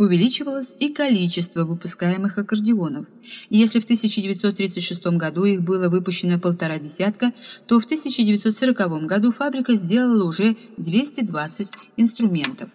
увеличивалось и количество выпускаемых аккордеонов. Если в 1936 году их было выпущено полтора десятка, то в 1940 году фабрика сделала уже 220 инструментов.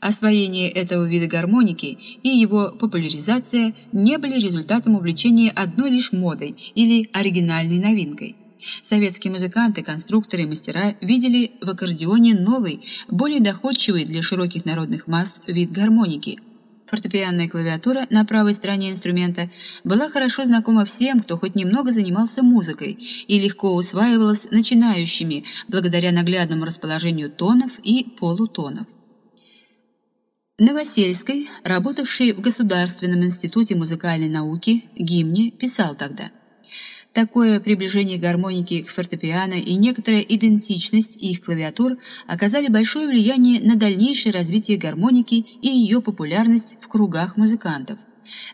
Освоение этого вида гармоники и его популяризация не были результатом увлечения одной лишь модой или оригинальной новинкой. Советские музыканты, конструкторы и мастера видели в аккордеоне новый, более доходчивый для широких народных масс вид гармоники – Фортепианная клавиатура на правой стороне инструмента была хорошо знакома всем, кто хоть немного занимался музыкой, и легко усваивалась начинающими благодаря наглядному расположению тонов и полутонов. Новосельский, работавший в Государственном институте музыкальной науки, гимне, писал тогда – Такое приближение гармоники к фортепиано и некоторая идентичность их клавиатур оказали большое влияние на дальнейшее развитие гармоники и ее популярность в кругах музыкантов.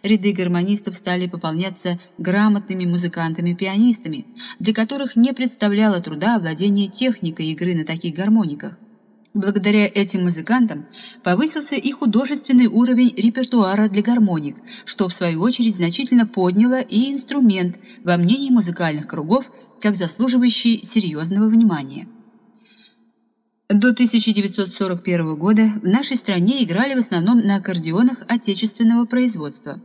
Ряды гармонистов стали пополняться грамотными музыкантами-пианистами, для которых не представляло труда овладение техникой игры на таких гармониках. Благодаря этим музыкантам повысился и художественный уровень репертуара для гармоник, что в свою очередь значительно подняло и инструмент во мнении музыкальных кругов как заслуживающий серьезного внимания. До 1941 года в нашей стране играли в основном на аккордеонах отечественного производства.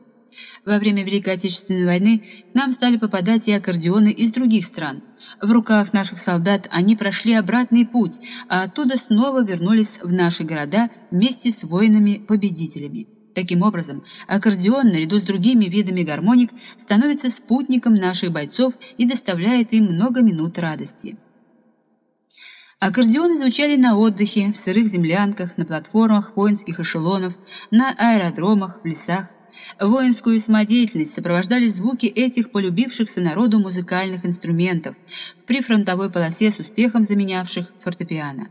Во время Великой Отечественной войны нам стали попадать и аккордеоны из других стран – в руках наших солдат они прошли обратный путь, а оттуда снова вернулись в наши города вместе с воинами-победителями. Таким образом, аккордеон наряду с другими видами гармоник становится спутником наших бойцов и доставляет им много минут радости. Аккордеоны звучали на отдыхе, в сырых землянках, на платформах воинских эшелонов, на аэродромах, в лесах. Воинскую самодеятельность сопровождали звуки этих полюбившихся народу музыкальных инструментов в прифронтовой полосе с успехом заменявших фортепиано.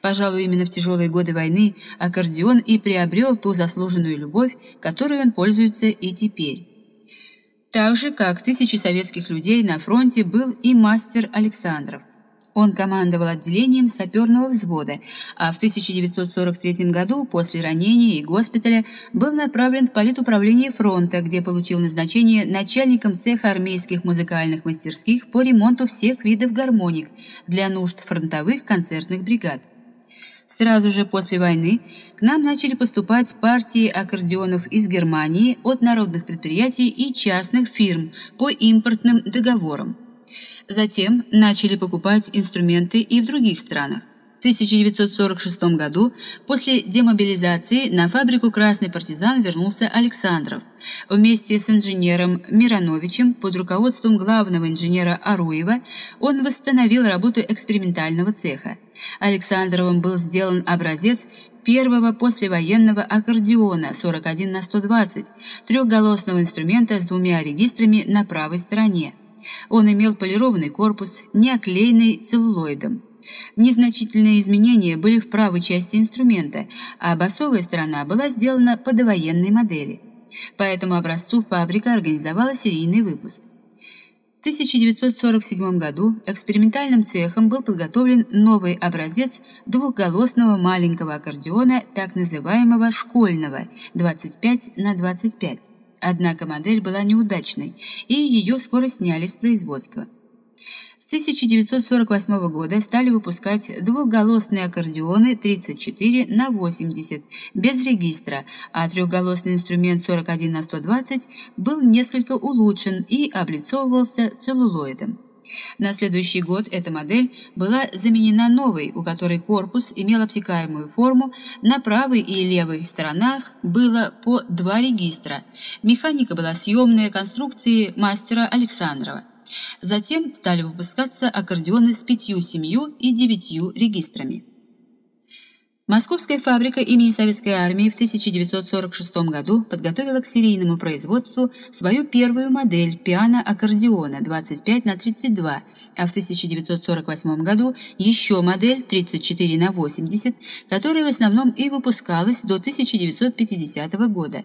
Пожалуй, именно в тяжелые годы войны аккордеон и приобрел ту заслуженную любовь, которой он пользуется и теперь. Так же, как тысячи советских людей на фронте был и мастер Александров – он командовал отделением саперного взвода, а в 1943 году после ранения и госпиталя был направлен в политуправление фронта, где получил назначение начальником цеха армейских музыкальных мастерских по ремонту всех видов гармоник для нужд фронтовых концертных бригад. Сразу же после войны к нам начали поступать партии аккордеонов из Германии от народных предприятий и частных фирм по импортным договорам. Затем начали покупать инструменты и в других странах. В 1946 году после демобилизации на фабрику «Красный партизан» вернулся Александров. Вместе с инженером Мироновичем под руководством главного инженера Аруева он восстановил работу экспериментального цеха. Александровым был сделан образец первого послевоенного аккордеона 41 на 120, трехголосного инструмента с двумя регистрами на правой стороне. Он имел полированный корпус, не оклеенный целлулоидом. Незначительные изменения были в правой части инструмента, а басовая сторона была сделана по довоенной модели. По этому образцу фабрика организовала серийный выпуск. В 1947 году экспериментальным цехом был подготовлен новый образец двухголосного маленького аккордеона, так называемого школьного 25 на 25. Однако модель была неудачной, и ее скоро сняли с производства. С 1948 года стали выпускать двухголосные аккордеоны 34 на 80 без регистра, а трехголосный инструмент 41 на 120 был несколько улучшен и облицовывался целлулоидом. На следующий год эта модель была заменена новой, у которой корпус имел обтекаемую форму, на правой и левой сторонах было по два регистра. Механика была съемная конструкции мастера Александрова. Затем стали выпускаться аккордеоны с пятью, семью и девятью регистрами. Московская фабрика имени Советской армии в 1946 году подготовила к серийному производству свою первую модель пиано-аккордеона 25 на 32, а в 1948 году еще модель 34 на 80, которая в основном и выпускалась до 1950 года.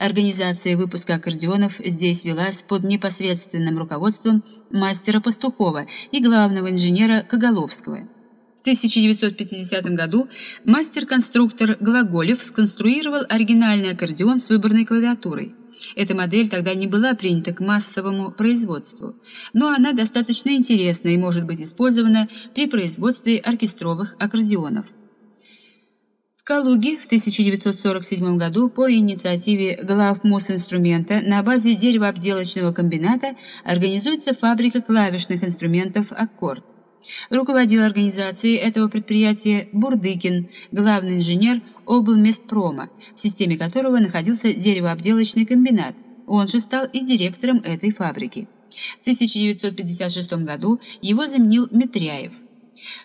Организация выпуска аккордеонов здесь велась под непосредственным руководством мастера Пастухова и главного инженера Коголовского. В 1950 году мастер-конструктор Глаголев сконструировал оригинальный аккордеон с выборной клавиатурой. Эта модель тогда не была принята к массовому производству, но она достаточно интересна и может быть использована при производстве оркестровых аккордеонов. В Калуге в 1947 году по инициативе глав Мосинструмента на базе деревообделочного комбината организуется фабрика клавишных инструментов «Аккорд». Руководил организацией этого предприятия Бурдыкин, главный инженер облместпрома, в системе которого находился деревообделочный комбинат. Он же стал и директором этой фабрики. В 1956 году его заменил Метряев.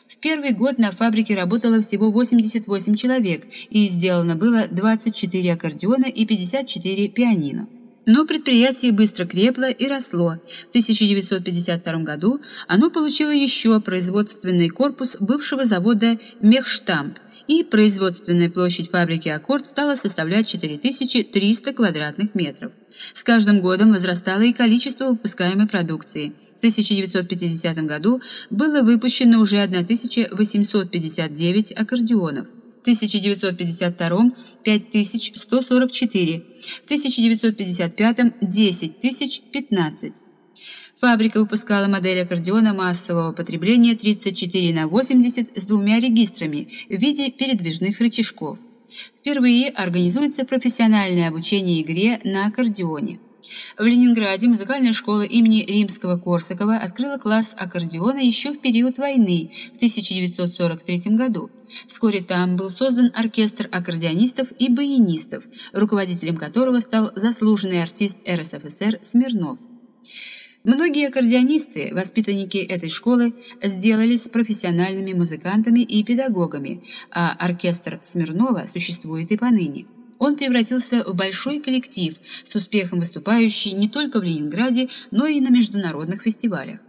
В первый год на фабрике работало всего 88 человек, и сделано было 24 аккордеона и 54 пианино. Но предприятие быстро крепло и росло. В 1952 году оно получило еще производственный корпус бывшего завода «Мехштамп», и производственная площадь фабрики «Аккорд» стала составлять 4300 квадратных метров. С каждым годом возрастало и количество выпускаемой продукции. В 1950 году было выпущено уже 1859 аккордеонов. 1952 – 5144, в 1955 – 10015. Фабрика выпускала модель аккордеона массового потребления 34 на 80 с двумя регистрами в виде передвижных рычажков. Впервые организуется профессиональное обучение игре на аккордеоне. В Ленинграде музыкальная школа имени Римского-Корсакова открыла класс аккордеона еще в период войны в 1943 году. Вскоре там был создан оркестр аккордеонистов и баянистов, руководителем которого стал заслуженный артист РСФСР Смирнов. Многие аккордеонисты, воспитанники этой школы, сделались профессиональными музыкантами и педагогами, а оркестр Смирнова существует и поныне он превратился в большой коллектив, с успехом выступающий не только в Ленинграде, но и на международных фестивалях.